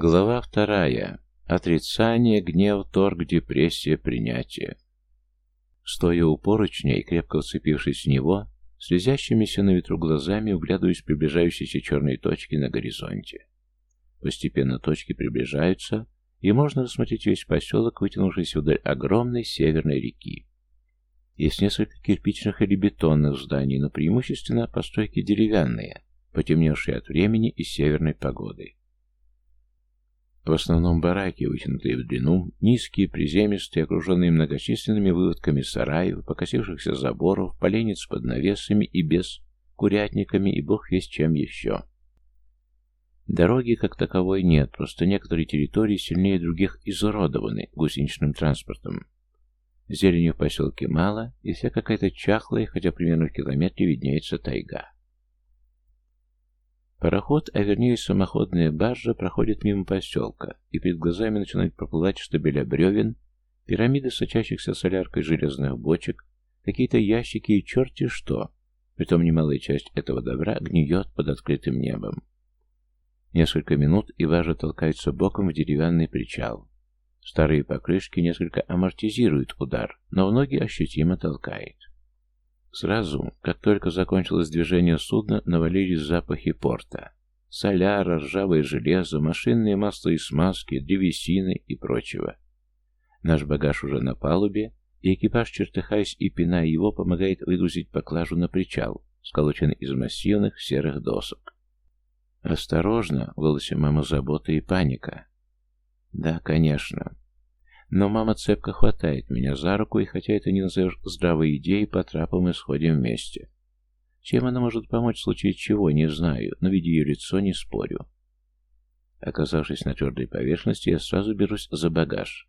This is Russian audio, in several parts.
Глава вторая. Отрицание, гнев, торг, депрессия, принятие. Стоя у поручня и крепко вцепившись в него, слезящимися на ветру глазами вглядываясь в приближающиеся черные точки на горизонте. Постепенно точки приближаются, и можно рассмотреть весь поселок, вытянувшийся вдоль огромной северной реки. Есть несколько кирпичных или бетонных зданий, но преимущественно постройки деревянные, потемневшие от времени и северной погоды. В основном бараки, вытянутые в длину, низкие, приземистые, окруженные многочисленными выводками сараев, покосившихся заборов, поленниц под навесами и без, курятниками и бог весть чем еще. Дороги как таковой нет, просто некоторые территории сильнее других изуродованы гусеничным транспортом. Зелени в поселке мало, и вся какая-то чахлая, хотя примерно в километре виднеется тайга. Пароход, а вернее самоходная баржа, проходит мимо поселка, и перед глазами начинают проплывать штабеля бревен, пирамиды сочащихся соляркой железных бочек, какие-то ящики и черти что. Притом немалая часть этого добра гниет под открытым небом. Несколько минут, и баржа толкается боком в деревянный причал. Старые покрышки несколько амортизируют удар, но в ноги ощутимо толкает. Сразу, как только закончилось движение судна, навалились запахи порта. Соляра, ржавое железо, машинные масла и смазки, древесины и прочего. Наш багаж уже на палубе, и экипаж, чертыхаясь и пиная его, помогает выгрузить поклажу на причал, сколоченный из массивных серых досок. «Осторожно!» — в голосе мамы забота и паника. «Да, конечно. Но мама цепко хватает меня за руку, и хотя это не назовешь здравой идеей, по трапам мы сходим вместе. Чем она может помочь в случае чего, не знаю, но видя ее лицо, не спорю. Оказавшись на твердой поверхности, я сразу берусь за багаж.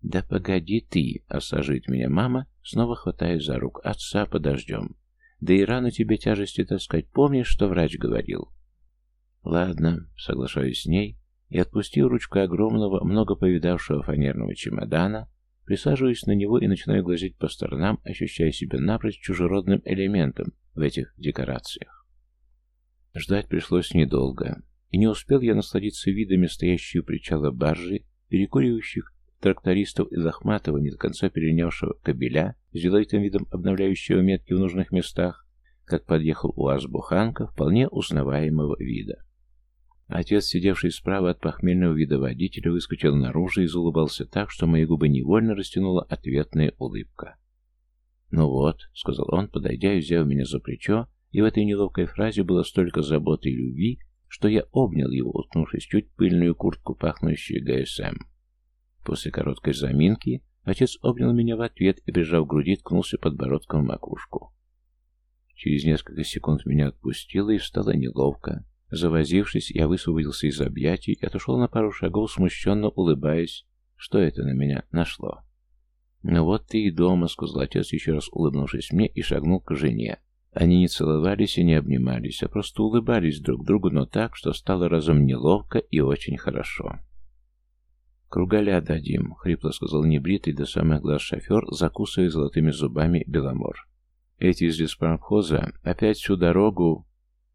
«Да погоди ты!» — осаживает меня мама, снова хватая за руку. «Отца подождем. Да и рано тебе тяжести таскать. Помнишь, что врач говорил?» «Ладно», — соглашаюсь с ней, и, отпустив ручку огромного, много повидавшего фанерного чемодана, присаживаюсь на него и начинаю глазеть по сторонам, ощущая себя напрочь чужеродным элементом в этих декорациях. Ждать пришлось недолго, и не успел я насладиться видами стоящей у причала баржи, перекуривающих трактористов и Захматова, не до конца перенявшего кабеля, с деловитым видом обновляющего метки в нужных местах, как подъехал УАЗ-буханка вполне узнаваемого вида. Отец, сидевший справа от похмельного вида водителя, выскочил наружу и заулыбался так, что мои губы невольно растянула ответная улыбка. «Ну вот», — сказал он, подойдя и взяв меня за плечо, и в этой неловкой фразе было столько заботы и любви, что я обнял его, уткнувшись чуть пыльную куртку, пахнущую ГСМ. После короткой заминки отец обнял меня в ответ и, прижав к груди, ткнулся подбородком в макушку. Через несколько секунд меня отпустило и стало неловко, Завозившись, я высвободился из объятий и отошел на пару шагов, смущенно улыбаясь, что это на меня нашло. «Ну вот ты и дома», — сказал отец, еще раз улыбнувшись мне, и шагнул к жене. Они не целовались и не обнимались, а просто улыбались друг другу, но так, что стало разом неловко и очень хорошо. «Кругаля дадим», — хрипло сказал небритый до самых глаз шофер, закусывая золотыми зубами Беломор. «Эти из леспромхоза опять всю дорогу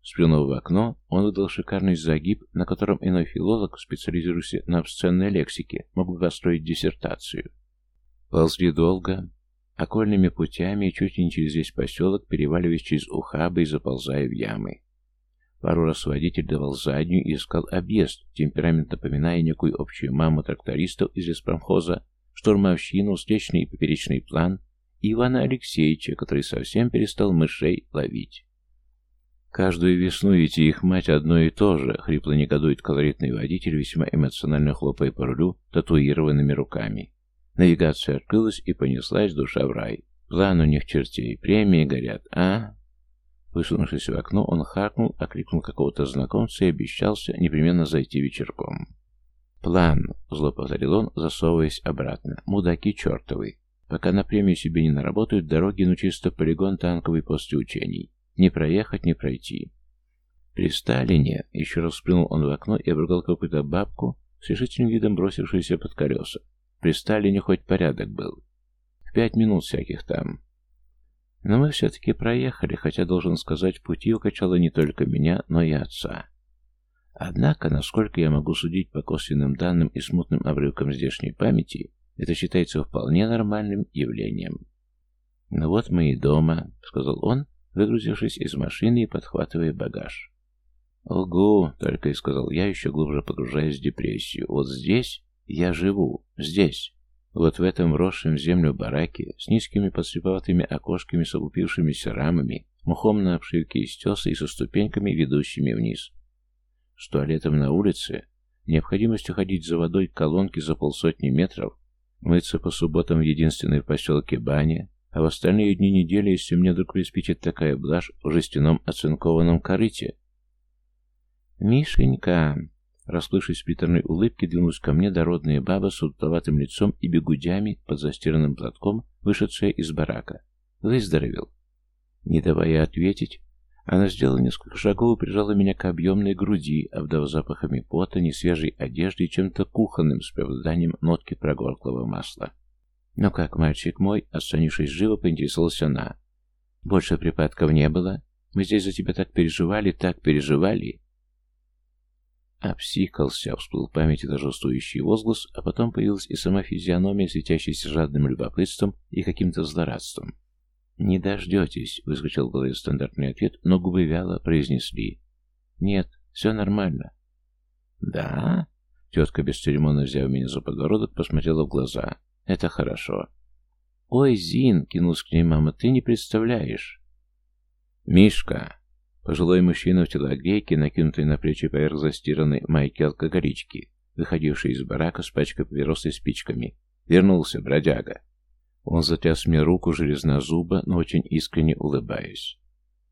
Сплюнув в окно, он выдал шикарный загиб, на котором иной филолог, специализирующийся на обсценной лексике, мог бы построить диссертацию. Ползли долго, окольными путями чуть не через весь поселок, переваливаясь через ухабы и заползая в ямы. Пару раз водитель давал заднюю и искал объезд, темперамент напоминая некую общую маму трактористов из леспромхоза, штурмовщину, встречный и поперечный план, и Ивана Алексеевича, который совсем перестал мышей ловить. Каждую весну ведь их мать одно и то же, хрипло негодует колоритный водитель, весьма эмоционально хлопая по рулю татуированными руками. Навигация открылась и понеслась душа в рай. План у них чертей, премии горят, а? Высунувшись в окно, он харкнул, окликнул какого-то знакомца и обещался непременно зайти вечерком. «План», — зло повторил он, засовываясь обратно. «Мудаки чертовы. Пока на премию себе не наработают, дороги, ну чисто полигон танковый после учений. Не проехать, не пройти. При Сталине, еще раз сплюнул он в окно и обругал какую-то бабку, с решительным видом бросившуюся под колеса. При Сталине хоть порядок был. В пять минут всяких там. Но мы все-таки проехали, хотя, должен сказать, пути укачало не только меня, но и отца. Однако, насколько я могу судить по косвенным данным и смутным обрывкам здешней памяти, это считается вполне нормальным явлением. «Ну вот мы и дома», — сказал он, выгрузившись из машины и подхватывая багаж. «Ого!» — только и сказал я, еще глубже погружаясь в депрессию. «Вот здесь я живу. Здесь. Вот в этом росшем в землю бараке, с низкими подслеповатыми окошками с облупившимися рамами, мухом на обшивке из теса и со ступеньками, ведущими вниз. С туалетом на улице, необходимостью ходить за водой к колонке за полсотни метров, мыться по субботам в единственной в поселке бане, а в остальные дни недели, если мне вдруг приспичит такая блажь в жестяном оцинкованном корыте. «Мишенька!» Расплывшись в приторной улыбке, двинулась ко мне дородная баба с удовлетворым лицом и бегудями под застиранным платком, вышедшая из барака. Выздоровел. Не давая ответить, она сделала несколько шагов и прижала меня к объемной груди, обдав запахами пота, несвежей одежды и чем-то кухонным с преобладанием нотки прогорклого масла. «Ну как, мальчик мой?» — отстранившись живо, поинтересовалась она. «Больше припадков не было? Мы здесь за тебя так переживали, так переживали!» Обсикался, всплыл в памяти торжествующий возглас, а потом появилась и сама физиономия, светящаяся жадным любопытством и каким-то злорадством. «Не дождетесь», — выскочил в голове стандартный ответ, но губы вяло произнесли. «Нет, все нормально». «Да?» Тетка, бесцеремонно взяв меня за подбородок, посмотрела в глаза. «Это хорошо». «Ой, Зин!» — кинулась к ней мама. «Ты не представляешь!» «Мишка!» Пожилой мужчина в телогрейке, накинутой на плечи поверх застиранной майки-алкоголички, выходивший из барака с пачкой папирос и спичками. Вернулся, бродяга. Он затряс мне руку железнозуба, но очень искренне улыбаясь.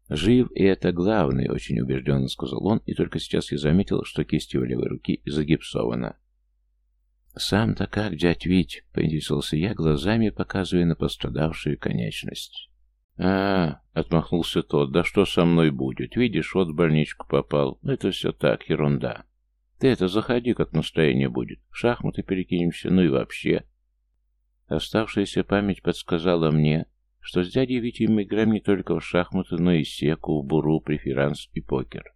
«Жив, и это главное», — очень убежденно сказал он, и только сейчас я заметил, что кисть его левой руки загипсована. «Сам-то как, дядь Вить?» — поинтересовался я, глазами показывая на пострадавшую конечность. «А, — отмахнулся тот, — да что со мной будет? Видишь, вот в больничку попал. Это все так, ерунда. Ты это заходи, как настроение будет. В шахматы перекинемся, ну и вообще». Оставшаяся память подсказала мне, что с дядей Витей мы играем не только в шахматы, но и секу, буру, преферанс и покер.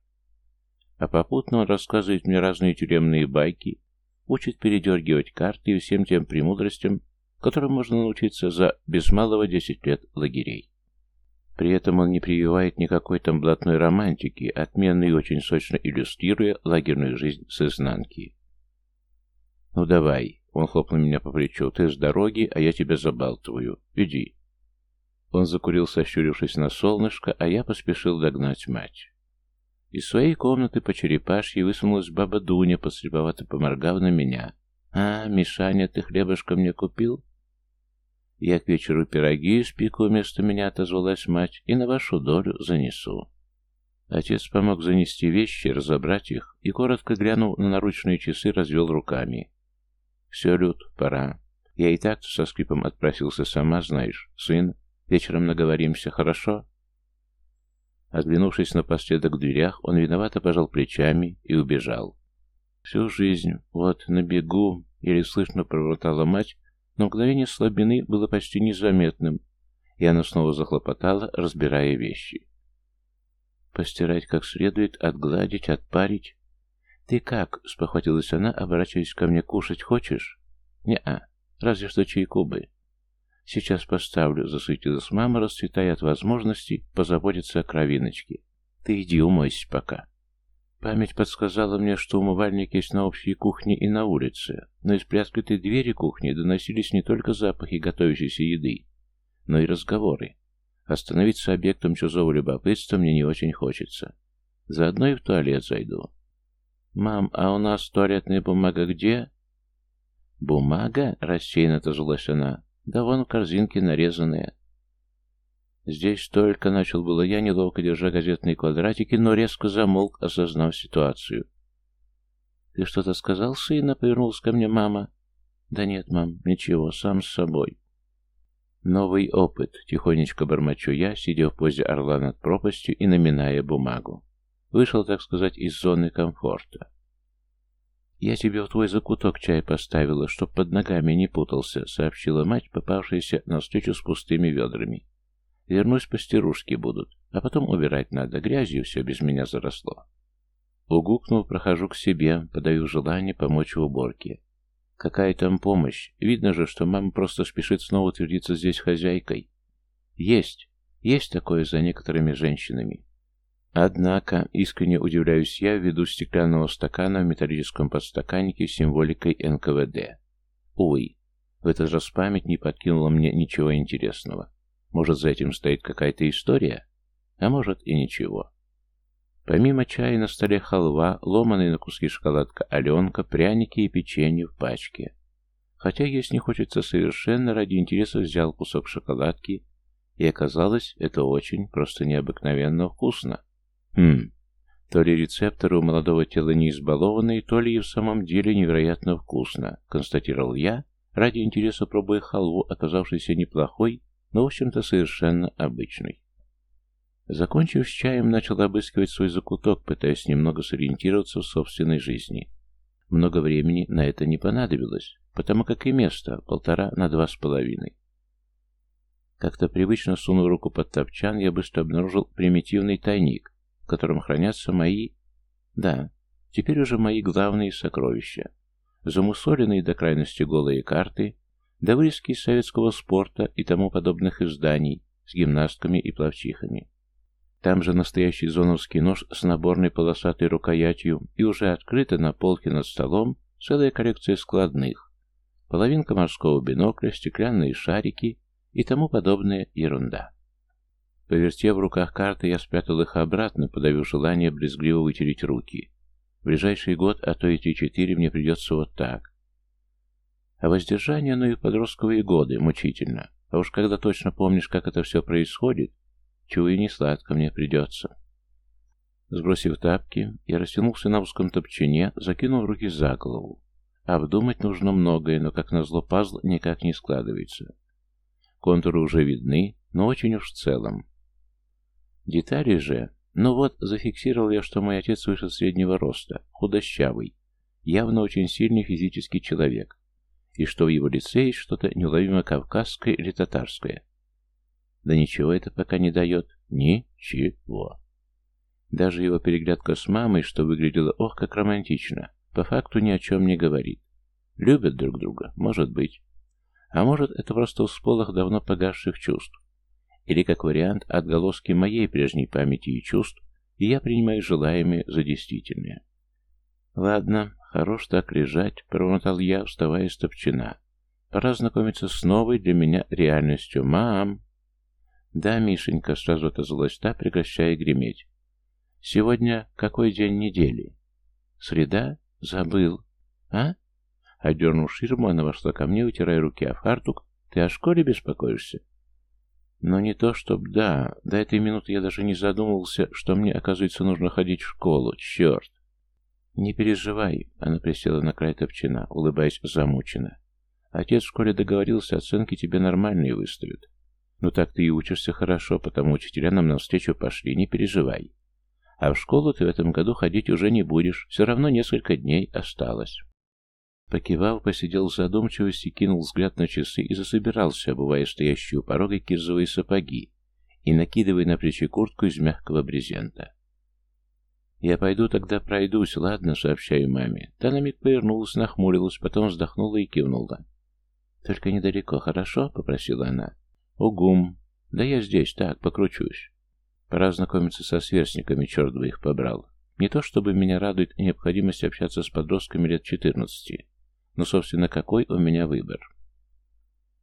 А попутно он рассказывает мне разные тюремные байки, учит передергивать карты и всем тем премудростям, которым можно научиться за без малого десять лет лагерей. При этом он не прививает никакой там блатной романтики, отменно и очень сочно иллюстрируя лагерную жизнь с изнанки. «Ну давай», — он хлопнул меня по плечу, — «ты с дороги, а я тебя забалтываю. Иди». Он закурил, сощурившись на солнышко, а я поспешил догнать мать. Из своей комнаты по черепашьей высунулась баба Дуня, подслеповато поморгав на меня. «А, Мишаня, ты хлебушка мне купил?» Я к вечеру пироги испеку, вместо меня отозвалась мать, и на вашу долю занесу. Отец помог занести вещи, разобрать их, и, коротко глянув на наручные часы, развел руками. «Все, Люд, пора. Я и так со скрипом отпросился сама, знаешь. Сын, вечером наговоримся, хорошо?» Оглянувшись напоследок в дверях, он виновато пожал плечами и убежал. Всю жизнь, вот, на бегу, еле слышно проворотала мать, но мгновение слабины было почти незаметным, и она снова захлопотала, разбирая вещи. «Постирать как следует, отгладить, отпарить?» «Ты как?» — спохватилась она, оборачиваясь ко мне. «Кушать хочешь?» «Не-а, разве что чайку бы». «Сейчас поставлю», — засуетилась мама, расцветая от возможности позаботиться о кровиночке. «Ты иди умойся пока». Память подсказала мне, что умывальник есть на общей кухне и на улице, но из приоткрытой двери кухни доносились не только запахи готовящейся еды, но и разговоры. Остановиться объектом чужого любопытства мне не очень хочется. Заодно и в туалет зайду. «Мам, а у нас туалетная бумага где?» «Бумага?» — рассеянно отозвалась она. «Да вон в корзинке нарезанная. Здесь только начал было я, неловко держа газетные квадратики, но резко замолк, осознав ситуацию. «Ты что-то сказал, сына?» — повернулась ко мне мама. «Да нет, мам, ничего, сам с собой». Новый опыт, тихонечко бормочу я, сидя в позе орла над пропастью и наминая бумагу. Вышел, так сказать, из зоны комфорта. «Я тебе в твой закуток чай поставила, чтоб под ногами не путался», — сообщила мать, попавшаяся на встречу с пустыми ведрами. Вернусь, постирушки будут. А потом убирать надо. Грязью все без меня заросло. Угукнув, прохожу к себе, подаю желание помочь в уборке. Какая там помощь? Видно же, что мама просто спешит снова утвердиться здесь хозяйкой. Есть. Есть такое за некоторыми женщинами. Однако, искренне удивляюсь я ввиду стеклянного стакана в металлическом подстаканнике с символикой НКВД. Увы, в этот раз память не подкинула мне ничего интересного. Может, за этим стоит какая-то история? А может и ничего. Помимо чая на столе халва, ломаная на куски шоколадка Аленка, пряники и печенье в пачке. Хотя есть не хочется совершенно, ради интереса взял кусок шоколадки, и оказалось, это очень, просто необыкновенно вкусно. Хм, то ли рецепторы у молодого тела не избалованные, то ли и в самом деле невероятно вкусно, констатировал я, ради интереса пробуя халву, оказавшейся неплохой, но, в общем-то, совершенно обычной. Закончив с чаем, начал обыскивать свой закуток, пытаясь немного сориентироваться в собственной жизни. Много времени на это не понадобилось, потому как и место полтора на два с половиной. Как-то привычно сунув руку под топчан, я быстро обнаружил примитивный тайник, в котором хранятся мои... Да, теперь уже мои главные сокровища. Замусоленные до крайности голые карты, до вырезки из советского спорта и тому подобных изданий с гимнастками и плавчихами. Там же настоящий зоновский нож с наборной полосатой рукоятью и уже открыта на полке над столом целая коллекция складных. Половинка морского бинокля, стеклянные шарики и тому подобная ерунда. Повертев в руках карты, я спрятал их обратно, подавив желание брезгливо вытереть руки. В ближайший год, а то и три-четыре, мне придется вот так. А воздержание, ну и подростковые годы, мучительно. А уж когда точно помнишь, как это все происходит, Чую, не сладко мне придется. Сбросив тапки, я растянулся на узком топчине, закинув руки за голову. Обдумать нужно многое, но, как назло, пазл никак не складывается. Контуры уже видны, но очень уж в целом. Детали же... Ну вот, зафиксировал я, что мой отец выше среднего роста, худощавый, явно очень сильный физический человек, и что в его лице есть что-то неуловимо кавказское или татарское. Да ничего это пока не дает. Ничего. Даже его переглядка с мамой, что выглядело ох, как романтично, по факту ни о чем не говорит. Любят друг друга, может быть. А может, это просто всполох давно погасших чувств. Или, как вариант, отголоски моей прежней памяти и чувств, и я принимаю желаемые за действительные. Ладно, хорош так лежать, промотал я, вставая с топчина. Пора знакомиться с новой для меня реальностью. Мам! «Да, Мишенька», — сразу отозвалась та, прекращая греметь. «Сегодня какой день недели?» «Среда? Забыл. А?» Одернув ширму, она вошла ко мне, утирая руки о фартук. «Ты о школе беспокоишься?» «Но не то, чтоб да. До этой минуты я даже не задумывался, что мне, оказывается, нужно ходить в школу. Черт!» «Не переживай», — она присела на край топчина, улыбаясь замученно. «Отец в школе договорился, оценки тебе нормальные выставят. Ну так ты и учишься хорошо, потому учителя нам навстречу пошли, не переживай. А в школу ты в этом году ходить уже не будешь, все равно несколько дней осталось. Покивав, посидел в задумчивости, кинул взгляд на часы и засобирался, обувая стоящую у порога кирзовые сапоги и накидывая на плечи куртку из мягкого брезента. «Я пойду тогда пройдусь, ладно?» — сообщаю маме. Та на миг повернулась, нахмурилась, потом вздохнула и кивнула. «Только недалеко, хорошо?» — попросила она. «Угум. Да я здесь, так, покручусь. Пора знакомиться со сверстниками, черт бы их побрал. Не то чтобы меня радует необходимость общаться с подростками лет 14, но, собственно, какой у меня выбор?»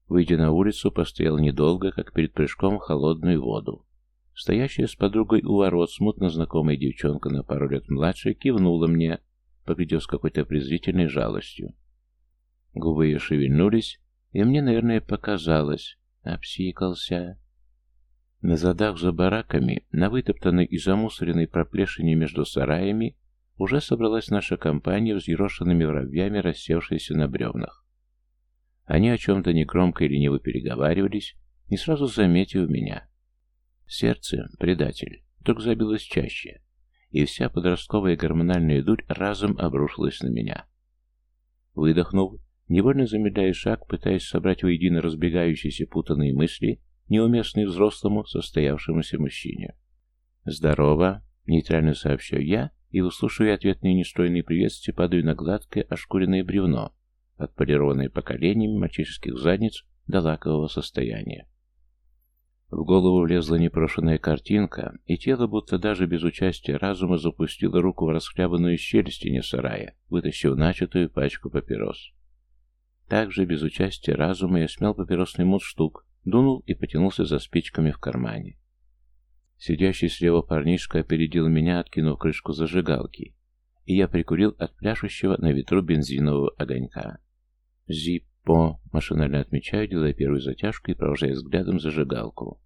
Выйдя на улицу, постоял недолго, как перед прыжком в холодную воду. Стоящая с подругой у ворот смутно знакомая девчонка на пару лет младше кивнула мне, поглядев с какой-то презрительной жалостью. Губы ее шевельнулись, и мне, наверное, показалось, Обсикался. На задах за бараками, на вытоптанной и замусоренной проплешине между сараями, уже собралась наша компания взъерошенными воробьями, рассевшаяся на бревнах. Они о чем-то негромко и лениво переговаривались, не сразу заметив меня. Сердце, предатель, вдруг забилось чаще, и вся подростковая гормональная дурь разом обрушилась на меня. Выдохнув, Невольно замедляя шаг, пытаясь собрать воедино разбегающиеся путанные мысли, неуместные взрослому состоявшемуся мужчине. «Здорово!» — нейтрально сообщаю я и, выслушивая ответные нестройные приветствия, падаю на гладкое ошкуренное бревно, отполированное поколениями мальчишеских задниц до лакового состояния. В голову влезла непрошенная картинка, и тело, будто даже без участия разума, запустило руку в расхлябанную щель стене сарая, вытащив начатую пачку папирос. Также, без участия разума, я смял папиросный мундштук, дунул и потянулся за спичками в кармане. Сидящий слева парнишка опередил меня, откинув крышку зажигалки, и я прикурил от пляшущего на ветру бензинового огонька. «Зиппо!» — машинально отмечаю, делая первую затяжку и провожая взглядом зажигалку.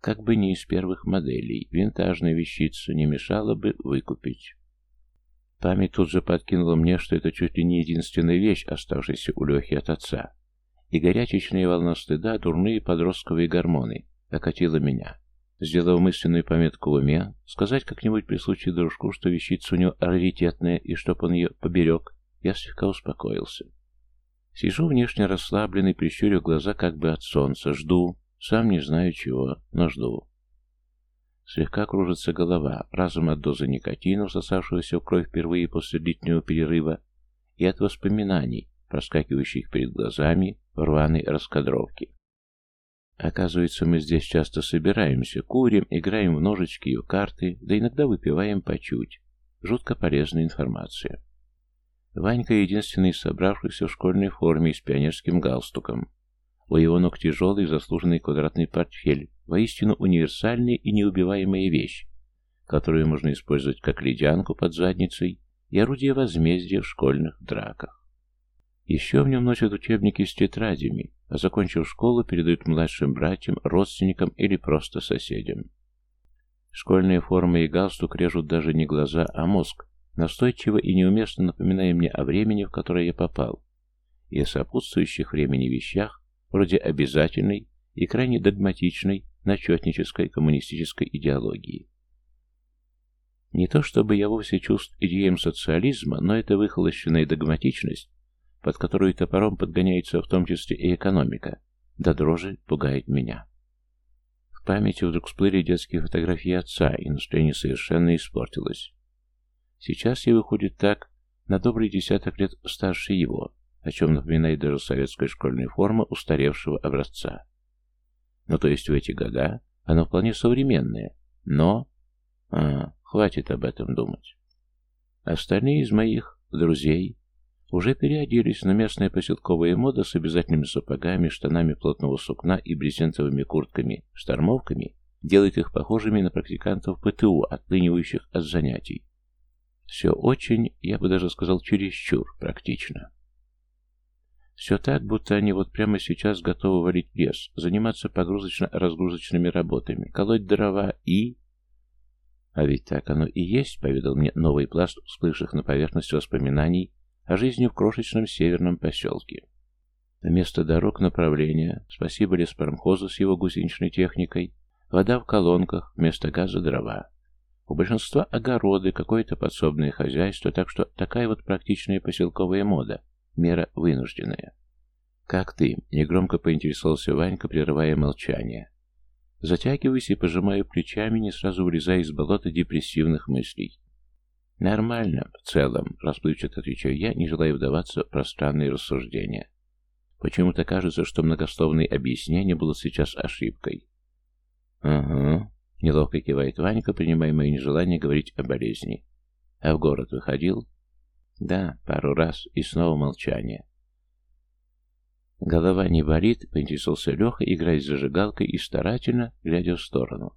Как бы не из первых моделей, винтажная вещица не мешало бы выкупить. Память тут же подкинула мне, что это чуть ли не единственная вещь, оставшаяся у Лехи от отца. И горячечная волна стыда, дурные подростковые гормоны, окатила меня. Сделав мысленную пометку в уме, сказать как-нибудь при случае дружку, что вещица у него раритетная и чтоб он ее поберег, я слегка успокоился. Сижу внешне расслабленный, прищурив глаза как бы от солнца, жду, сам не знаю чего, но жду. Слегка кружится голова, разум от дозы никотина, всосавшегося в кровь впервые после длительного перерыва, и от воспоминаний, проскакивающих перед глазами в рваной раскадровке. Оказывается, мы здесь часто собираемся, курим, играем в ножички и в карты, да иногда выпиваем по чуть. Жутко полезная информация. Ванька единственный из собравшихся в школьной форме с пионерским галстуком. У его ног тяжелый, заслуженный квадратный портфель, воистину универсальная и неубиваемая вещь, которую можно использовать как ледянку под задницей и орудие возмездия в школьных драках. Еще в нем носят учебники с тетрадями, а закончив школу, передают младшим братьям, родственникам или просто соседям. Школьная форма и галстук режут даже не глаза, а мозг, настойчиво и неуместно напоминая мне о времени, в которое я попал, и о сопутствующих времени вещах, вроде обязательной и крайне догматичной начетнической коммунистической идеологии. Не то чтобы я вовсе чувств идеям социализма, но эта выхолощенная догматичность, под которую топором подгоняется в том числе и экономика, до дрожи пугает меня. В памяти вдруг всплыли детские фотографии отца, и настроение совершенно испортилось. Сейчас я выходит так, на добрый десяток лет старше его, о чем напоминает даже советская школьная форма устаревшего образца. Ну, то есть в эти года оно вполне современное, но... А, хватит об этом думать. Остальные из моих друзей уже переоделись на местная поселковая мода с обязательными сапогами, штанами плотного сукна и брезентовыми куртками, штормовками, делает их похожими на практикантов ПТУ, отлынивающих от занятий. Все очень, я бы даже сказал, чересчур практично. Все так, будто они вот прямо сейчас готовы валить лес, заниматься погрузочно-разгрузочными работами, колоть дрова и... А ведь так оно и есть, поведал мне новый пласт всплывших на поверхность воспоминаний о жизни в крошечном северном поселке. Вместо дорог направления, спасибо леспромхозу с его гусеничной техникой, вода в колонках, вместо газа дрова. У большинства огороды, какое-то подсобное хозяйство, так что такая вот практичная поселковая мода, Мера вынужденная. «Как ты?» — негромко поинтересовался Ванька, прерывая молчание. Затягиваюсь и пожимаю плечами, не сразу вылезая из болота депрессивных мыслей. «Нормально, в целом», — расплывчато отвечаю я, не желая вдаваться в пространные рассуждения. Почему-то кажется, что многословное объяснение было сейчас ошибкой. «Ага», — неловко кивает Ванька, принимая мое нежелание говорить о болезни. «А в город выходил?» Да, пару раз, и снова молчание. Голова не болит, поинтересовался Леха, играя с зажигалкой и старательно, глядя в сторону.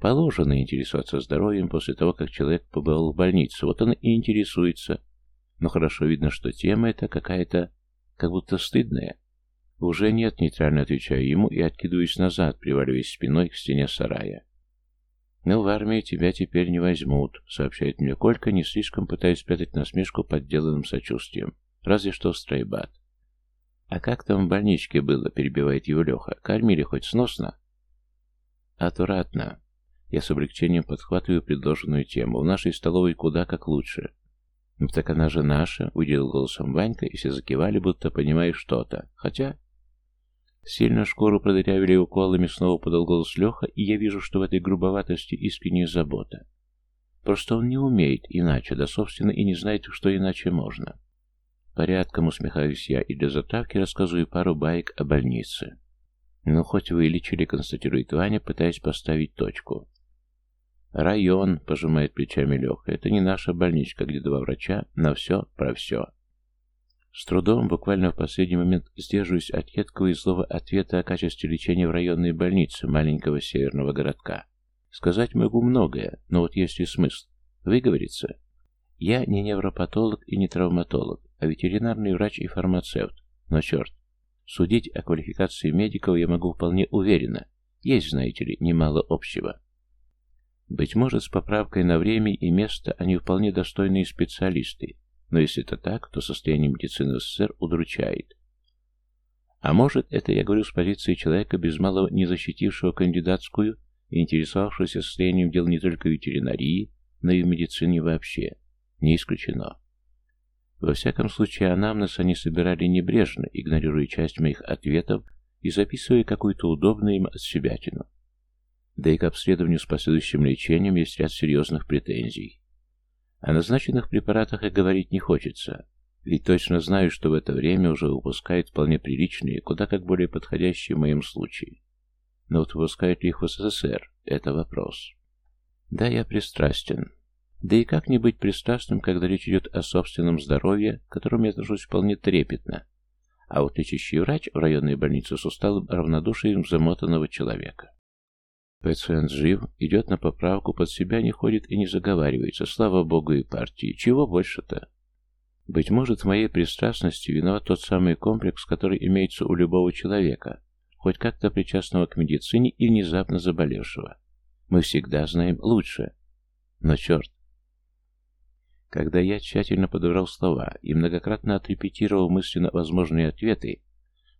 Положено интересоваться здоровьем после того, как человек побывал в больнице. Вот он и интересуется. Но хорошо видно, что тема эта какая-то, как будто стыдная. Уже нет, нейтрально отвечаю ему и откидываюсь назад, приваливаясь спиной к стене сарая. «Ну, в армию тебя теперь не возьмут», — сообщает мне Колька, не слишком пытаясь спрятать насмешку под деланным сочувствием. Разве что в стройбат. «А как там в больничке было?» — перебивает его Леха. «Кормили хоть сносно?» «Аккуратно». Я с облегчением подхватываю предложенную тему. В нашей столовой куда как лучше. «Ну, «Так она же наша», — уделил голосом Ванька, и все закивали, будто понимая что-то. Хотя Сильно шкуру продырявили уколами, снова подал голос Леха, и я вижу, что в этой грубоватости искренняя забота. Просто он не умеет иначе, да, собственно, и не знает, что иначе можно. Порядком усмехаюсь я и для затравки рассказываю пару баек о больнице. Ну, хоть вылечили, констатирует Ваня, пытаясь поставить точку. «Район», — пожимает плечами Леха, — «это не наша больничка, где два врача на все про все». С трудом, буквально в последний момент, сдерживаюсь от едкого и злого ответа о качестве лечения в районной больнице маленького северного городка. Сказать могу многое, но вот есть ли смысл? Выговориться? Я не невропатолог и не травматолог, а ветеринарный врач и фармацевт. Но черт, судить о квалификации медиков я могу вполне уверенно. Есть, знаете ли, немало общего. Быть может, с поправкой на время и место они вполне достойные специалисты, но если это так, то состояние медицины в СССР удручает. А может, это я говорю с позиции человека, без малого не защитившего кандидатскую и интересовавшегося состоянием дел не только ветеринарии, но и в медицине вообще. Не исключено. Во всяком случае, анамнез они собирали небрежно, игнорируя часть моих ответов и записывая какую-то удобную им отсебятину. Да и к обследованию с последующим лечением есть ряд серьезных претензий. О назначенных препаратах и говорить не хочется, ведь точно знаю, что в это время уже выпускают вполне приличные, куда как более подходящие в моем случае. Но вот выпускают ли их в СССР – это вопрос. Да, я пристрастен. Да и как не быть пристрастным, когда речь идет о собственном здоровье, к которому я отношусь вполне трепетно, а вот лечащий врач в районной больнице с усталым равнодушием замотанного человека. Пациент жив, идет на поправку, под себя не ходит и не заговаривается, слава богу и партии. Чего больше-то? Быть может, в моей пристрастности виноват тот самый комплекс, который имеется у любого человека, хоть как-то причастного к медицине и внезапно заболевшего. Мы всегда знаем лучше. Но черт! Когда я тщательно подобрал слова и многократно отрепетировал мысленно возможные ответы,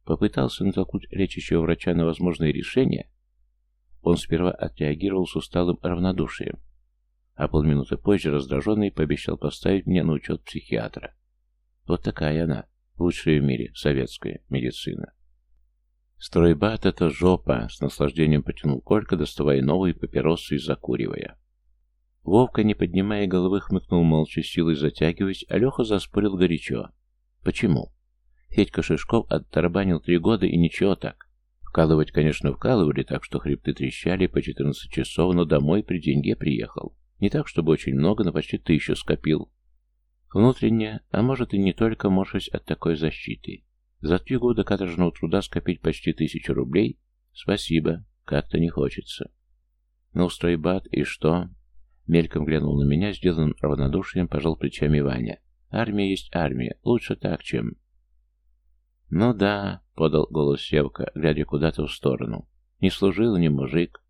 попытался натолкнуть лечащего врача на возможные решения, он сперва отреагировал с усталым равнодушием, а полминуты позже раздраженный пообещал поставить меня на учет психиатра. Вот такая она, лучшая в мире советская медицина. «Стройбат — это жопа!» — с наслаждением потянул Колька, доставая новые папиросы и закуривая. Вовка, не поднимая головы, хмыкнул молча, силой затягиваясь, а Леха заспорил горячо. «Почему?» Федька Шишков оттарабанил три года и ничего так. Вкалывать, конечно, вкалывали, так что хребты трещали по 14 часов, но домой при деньге приехал. Не так, чтобы очень много, но почти тысячу скопил. Внутренне, а может и не только, морщась от такой защиты. За три года каторжного труда скопить почти тысячу рублей? Спасибо, как-то не хочется. Ну, стройбат, и что? Мельком глянул на меня, сделанным равнодушием, пожал плечами Ваня. Армия есть армия, лучше так, чем... Ну да, подал голос Севка, глядя куда-то в сторону. Не служил ни мужик.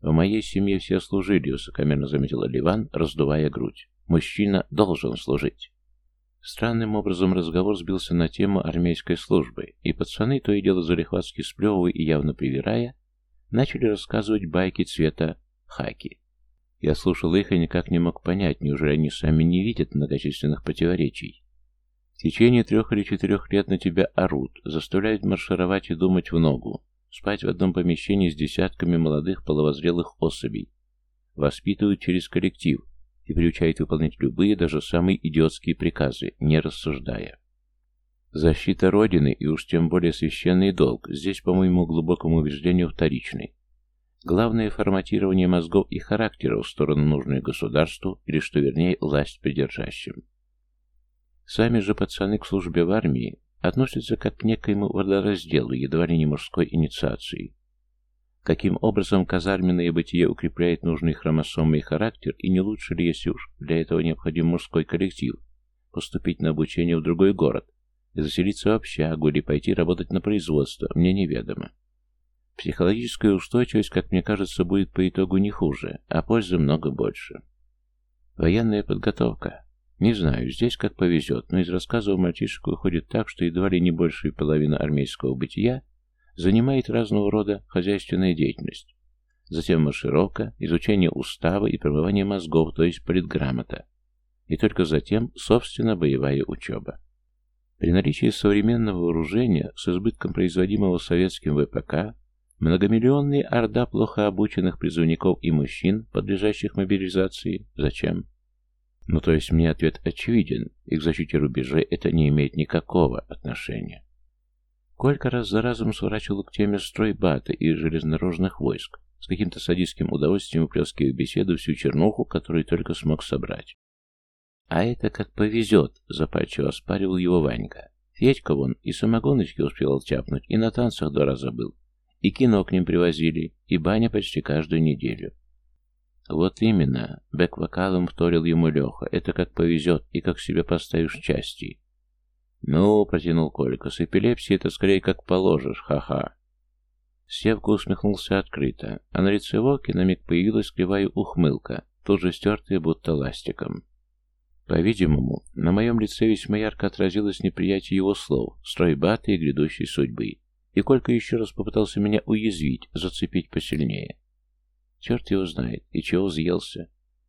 В моей семье все служили, высокомерно заметила Ливан, раздувая грудь. Мужчина должен служить. Странным образом разговор сбился на тему армейской службы, и пацаны, то и дело залихватски сплевывая и явно привирая, начали рассказывать байки цвета хаки. Я слушал их и никак не мог понять, неужели они сами не видят многочисленных противоречий. В течение трех или четырех лет на тебя орут, заставляют маршировать и думать в ногу, спать в одном помещении с десятками молодых половозрелых особей, воспитывают через коллектив, и приучает выполнять любые, даже самые идиотские приказы, не рассуждая. Защита Родины, и уж тем более священный долг, здесь, по моему глубокому убеждению, вторичный. Главное – форматирование мозгов и характера в сторону нужной государству, или, что вернее, власть придержащим. Сами же пацаны к службе в армии относятся как к некоему водоразделу, едва ли не мужской инициации. Каким образом казарменное бытие укрепляет нужный хромосомный характер, и не лучше ли, если уж для этого необходим мужской коллектив, поступить на обучение в другой город, и заселиться в общагу или пойти работать на производство, мне неведомо. Психологическая устойчивость, как мне кажется, будет по итогу не хуже, а пользы много больше. Военная подготовка. Не знаю, здесь как повезет, но из рассказов мальчишек выходит так, что едва ли не большая половина армейского бытия занимает разного рода хозяйственная деятельность. Затем маршировка, изучение устава и промывание мозгов, то есть политграмота. И только затем, собственно, боевая учеба. При наличии современного вооружения с избытком производимого советским ВПК, Многомиллионная орда плохо обученных призывников и мужчин, подлежащих мобилизации. Зачем? Ну, то есть мне ответ очевиден, и к защите рубежей это не имеет никакого отношения. Колька раз за разом сворачивал к теме стройбата и железнодорожных войск, с каким-то садистским удовольствием уплескивая беседу всю чернуху, которую только смог собрать. «А это как повезет», — запальчиво оспаривал его Ванька. Федька вон и самогоночки успел тяпнуть, и на танцах два раза был. И кино к ним привозили, и баня почти каждую неделю. Вот именно, бэк-вокалом вторил ему Леха. Это как повезет и как себя поставишь в части. Ну, протянул Колька, с эпилепсией это скорее как положишь, ха-ха. Севка усмехнулся открыто, а на лице Воки на миг появилась кривая ухмылка, тут же стертая будто ластиком. По-видимому, на моем лице весьма ярко отразилось неприятие его слов, стройбаты и грядущей судьбы. И Колька еще раз попытался меня уязвить, зацепить посильнее. Черт его знает, и чего взъелся.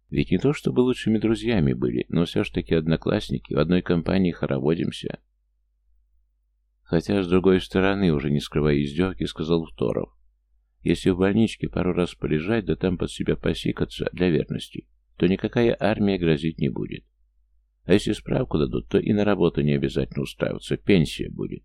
Ведь не то чтобы лучшими друзьями были, но все ж таки одноклассники, в одной компании хороводимся. Хотя, с другой стороны, уже не скрывая издевки, сказал Второв. Если в больничке пару раз полежать, да там под себя посикаться для верности, то никакая армия грозить не будет. А если справку дадут, то и на работу не обязательно устраиваться, пенсия будет.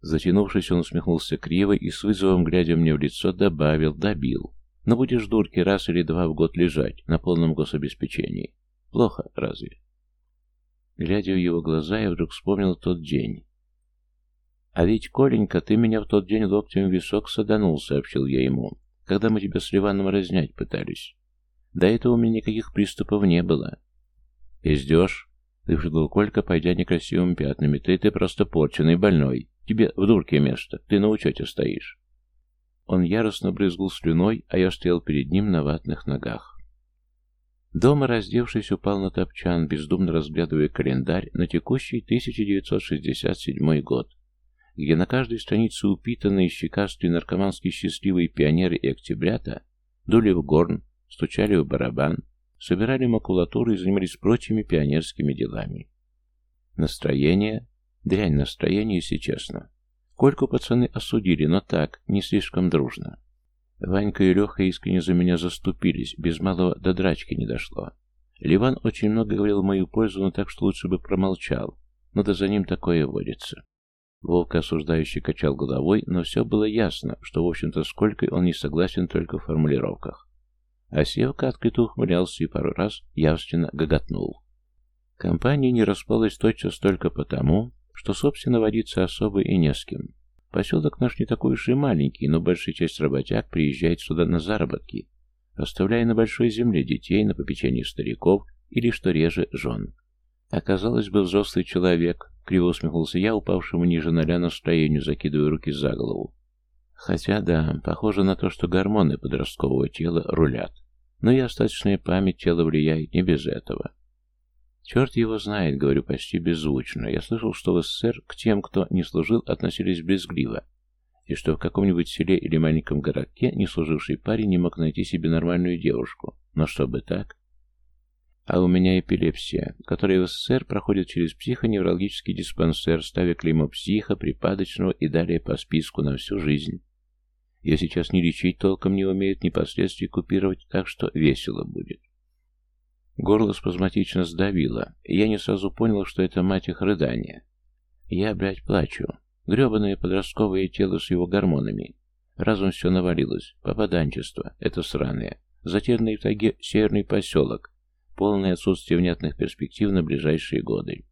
Затянувшись, он усмехнулся криво и с вызовом, глядя мне в лицо, добавил, добил. Но будешь, дурки, раз или два в год лежать на полном гособеспечении. Плохо, разве? Глядя в его глаза, я вдруг вспомнил тот день. «А ведь, Коленька, ты меня в тот день локтем в висок саданул», — сообщил я ему, «когда мы тебя с Ливаном разнять пытались. До этого у меня никаких приступов не было». «Пиздешь?» — выпрыгнул Колька, пойдя некрасивыми пятнами. «Ты, ты просто порченый, больной. Тебе в дурке место. Ты на учете стоишь». Он яростно брызгал слюной, а я стоял перед ним на ватных ногах. Дома, раздевшись, упал на топчан, бездумно разглядывая календарь на текущий 1967 год где на каждой странице упитанные, щекастые, наркомански счастливые пионеры и октябрята дули в горн, стучали в барабан, собирали макулатуру и занимались прочими пионерскими делами. Настроение, дрянь настроение, если честно. Кольку пацаны осудили, но так, не слишком дружно. Ванька и Леха искренне за меня заступились, без малого до драчки не дошло. Ливан очень много говорил в мою пользу, но так что лучше бы промолчал, но да за ним такое водится. Волк осуждающий качал головой, но все было ясно, что, в общем-то, сколько он не согласен только в формулировках. А Севка открыто ухмылялся и пару раз явственно гоготнул. Компания не распалась тотчас только потому, что, собственно, водиться особо и не с кем. Поселок наш не такой уж и маленький, но большая часть работяг приезжает сюда на заработки, оставляя на большой земле детей на попечении стариков или, что реже, жен. Оказалось бы, взрослый человек, Криво усмехнулся я, упавшему ниже ноля настроению, закидывая руки за голову. Хотя, да, похоже на то, что гормоны подросткового тела рулят. Но и остаточная память тела влияет не без этого. Черт его знает, говорю почти беззвучно. Я слышал, что в СССР к тем, кто не служил, относились брезгливо. И что в каком-нибудь селе или маленьком городке не служивший парень не мог найти себе нормальную девушку. Но чтобы так... А у меня эпилепсия, которая в СССР проходит через психоневрологический диспансер, ставя клеймо психа, припадочного и далее по списку на всю жизнь. Я сейчас ни лечить толком не умеют, ни последствий купировать, так что весело будет. Горло спазматично сдавило, и я не сразу понял, что это мать их рыдания. Я, блядь, плачу. Гребаное подростковое тело с его гормонами. Разум все навалилось. Попаданчество. Это сраное. Затерянный в тайге северный поселок полное отсутствие внятных перспектив на ближайшие годы.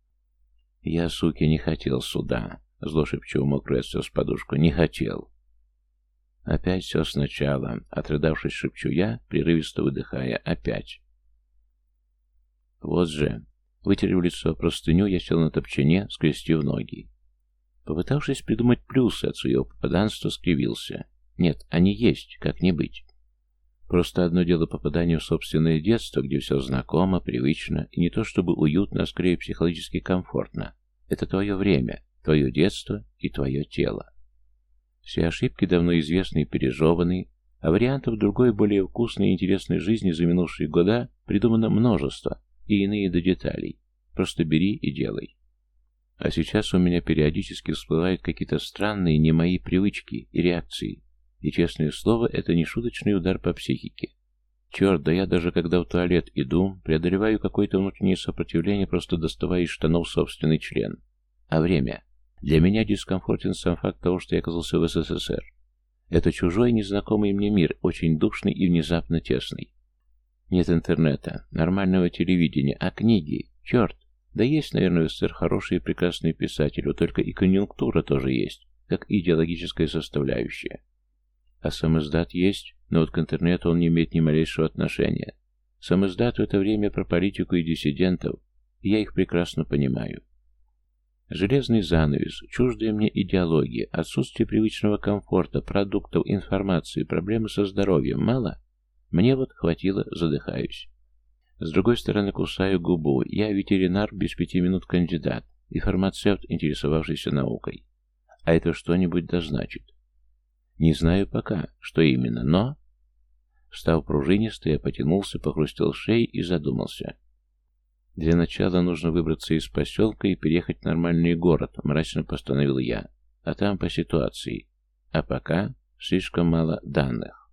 «Я, суки, не хотел сюда», — зло шепчу мокрую с подушку, — «не хотел». Опять все сначала, отрыдавшись, шепчу я, прерывисто выдыхая, опять. Вот же, вытерев лицо простыню, я сел на топчине, скрестив ноги. Попытавшись придумать плюсы от своего попаданства, скривился. Нет, они есть, как не быть. Просто одно дело попадание в собственное детство, где все знакомо, привычно, и не то чтобы уютно, а скорее психологически комфортно. Это твое время, твое детство и твое тело. Все ошибки давно известны и пережеваны, а вариантов другой, более вкусной и интересной жизни за минувшие года придумано множество, и иные до деталей. Просто бери и делай. А сейчас у меня периодически всплывают какие-то странные не мои привычки и реакции, И, честное слово, это не шуточный удар по психике. Черт, да я даже когда в туалет иду, преодолеваю какое-то внутреннее сопротивление, просто доставая из штанов собственный член. А время? Для меня дискомфортен сам факт того, что я оказался в СССР. Это чужой, незнакомый мне мир, очень душный и внезапно тесный. Нет интернета, нормального телевидения, а книги? Черт! Да есть, наверное, в СССР хорошие и писатели, вот только и конъюнктура тоже есть, как идеологическая составляющая. А сам издат есть, но вот к интернету он не имеет ни малейшего отношения. Сам издат в это время про политику и диссидентов, и я их прекрасно понимаю. Железный занавес, чуждая мне идеология, отсутствие привычного комфорта, продуктов, информации, проблемы со здоровьем мало? Мне вот хватило, задыхаюсь. С другой стороны, кусаю губу. Я ветеринар, без пяти минут кандидат, и фармацевт, интересовавшийся наукой. А это что-нибудь да значит. Не знаю пока, что именно, но... Встав пружинисто, я потянулся, похрустел шеей и задумался. Для начала нужно выбраться из поселка и переехать в нормальный город, мрачно постановил я. А там по ситуации. А пока слишком мало данных.